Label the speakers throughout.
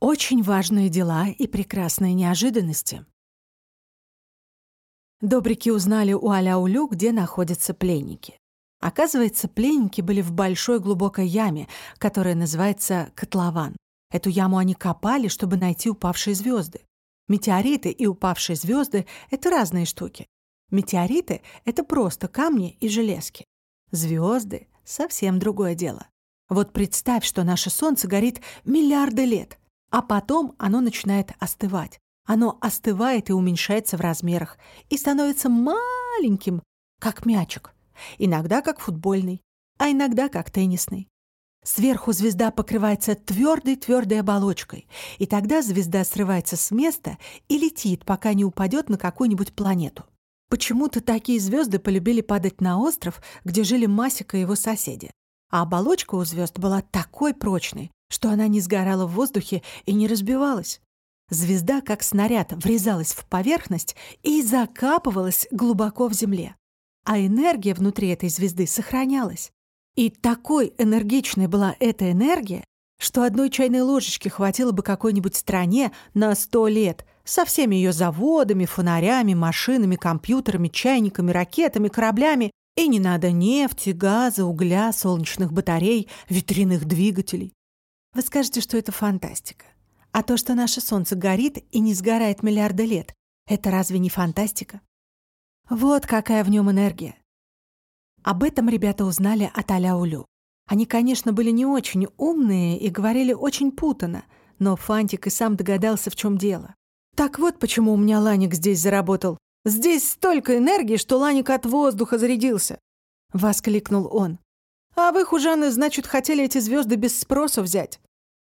Speaker 1: Очень важные дела и прекрасные неожиданности. Добрики узнали у Аляулю, где находятся пленники. Оказывается, пленники были в большой глубокой яме, которая называется котлован. Эту яму они копали, чтобы найти упавшие звезды. Метеориты и упавшие звезды — это разные штуки. Метеориты — это просто камни и железки. Звезды — совсем другое дело. Вот представь, что наше Солнце горит миллиарды лет. А потом оно начинает остывать. Оно остывает и уменьшается в размерах, и становится маленьким, как мячик. Иногда как футбольный, а иногда как теннисный. Сверху звезда покрывается твердой-твердой оболочкой, и тогда звезда срывается с места и летит, пока не упадет на какую-нибудь планету. Почему-то такие звезды полюбили падать на остров, где жили Масика и его соседи. А оболочка у звезд была такой прочной, что она не сгорала в воздухе и не разбивалась. Звезда, как снаряд, врезалась в поверхность и закапывалась глубоко в земле. А энергия внутри этой звезды сохранялась. И такой энергичной была эта энергия, что одной чайной ложечки хватило бы какой-нибудь стране на сто лет со всеми ее заводами, фонарями, машинами, компьютерами, чайниками, ракетами, кораблями, и не надо нефти, газа, угля, солнечных батарей, ветряных двигателей. Вы скажете, что это фантастика. А то, что наше Солнце горит и не сгорает миллиарды лет, это разве не фантастика? Вот какая в нем энергия. Об этом ребята узнали от Аляулю. Они, конечно, были не очень умные и говорили очень путано, но Фантик и сам догадался, в чем дело. Так вот, почему у меня Ланик здесь заработал. Здесь столько энергии, что Ланик от воздуха зарядился. Воскликнул он. А вы, хужаны, значит, хотели эти звезды без спроса взять?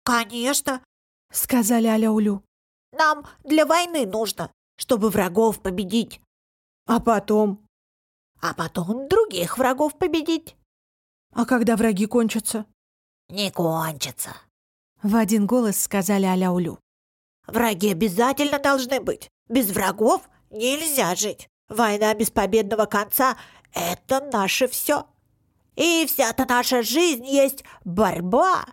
Speaker 2: «Конечно», —
Speaker 1: сказали Аляулю.
Speaker 2: «Нам для войны нужно, чтобы врагов победить».
Speaker 1: «А потом?»
Speaker 2: «А потом других врагов победить».
Speaker 1: «А когда враги кончатся?»
Speaker 2: «Не кончатся», —
Speaker 1: в один голос сказали Аляулю.
Speaker 2: «Враги обязательно должны быть. Без врагов нельзя жить. Война без победного конца — это наше все». И вся-то наша жизнь есть борьба!»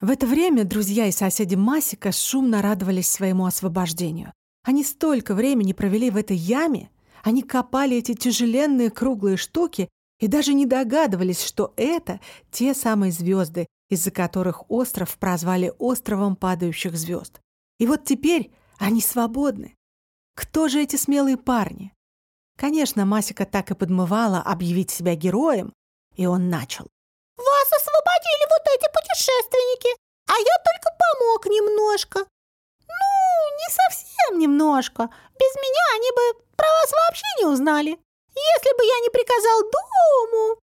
Speaker 1: В это время друзья и соседи Масика шумно радовались своему освобождению. Они столько времени провели в этой яме, они копали эти тяжеленные круглые штуки и даже не догадывались, что это те самые звезды, из-за которых остров прозвали островом падающих звезд. И вот теперь они свободны. Кто же эти смелые парни? Конечно, Масика так и подмывала объявить себя героем, и он начал.
Speaker 2: «Вас освободили вот эти путешественники, а я только помог немножко. Ну, не совсем немножко. Без меня они бы про вас вообще не узнали, если бы я не приказал дому».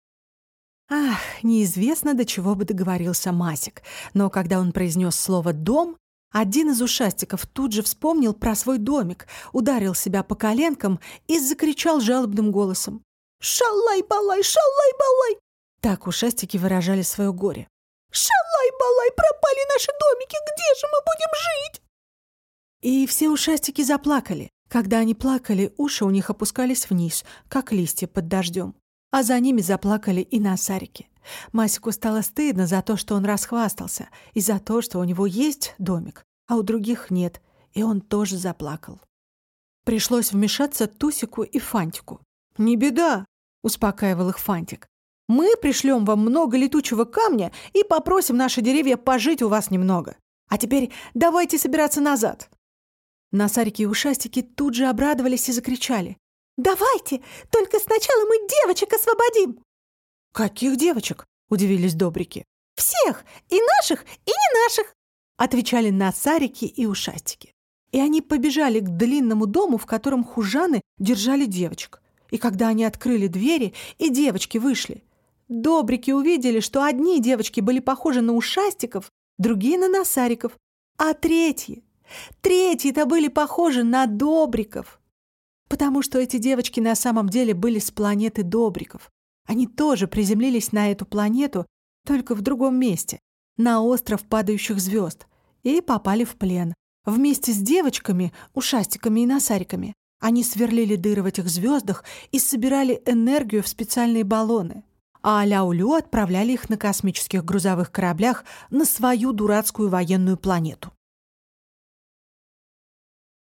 Speaker 1: Ах, неизвестно, до чего бы договорился Масик, но когда он произнес слово «дом», один из ушастиков тут же вспомнил про свой домик, ударил себя по коленкам и закричал жалобным голосом. «Шалай-балай, шалай-балай!» Так ушастики выражали свое горе. «Шалай-балай, пропали наши домики, где же мы будем жить?» И все ушастики заплакали. Когда они плакали, уши у них опускались вниз, как листья под дождем. А за ними заплакали и носарики. Масику стало стыдно за то, что он расхвастался, и за то, что у него есть домик, а у других нет, и он тоже заплакал. Пришлось вмешаться Тусику и Фантику. «Не беда», — успокаивал их Фантик. «Мы пришлем вам много летучего камня и попросим наши деревья пожить у вас немного. А теперь давайте собираться назад». Носарики и ушастики тут же обрадовались и закричали.
Speaker 2: «Давайте! Только сначала мы девочек освободим!»
Speaker 1: «Каких девочек?» — удивились добрики.
Speaker 2: «Всех! И наших, и не наших!»
Speaker 1: — отвечали носарики и ушастики. И они побежали к длинному дому, в котором хужаны держали девочек. И когда они открыли двери, и девочки вышли, добрики увидели, что одни девочки были похожи на ушастиков, другие — на носариков, а третьи, третьи-то были похожи на добриков. Потому что эти девочки на самом деле были с планеты добриков. Они тоже приземлились на эту планету, только в другом месте, на остров падающих звезд, и попали в плен, вместе с девочками, ушастиками и носариками. Они сверлили дыры в этих звездах и собирали энергию в специальные баллоны. А Аляулю отправляли их на космических грузовых кораблях на свою дурацкую военную планету.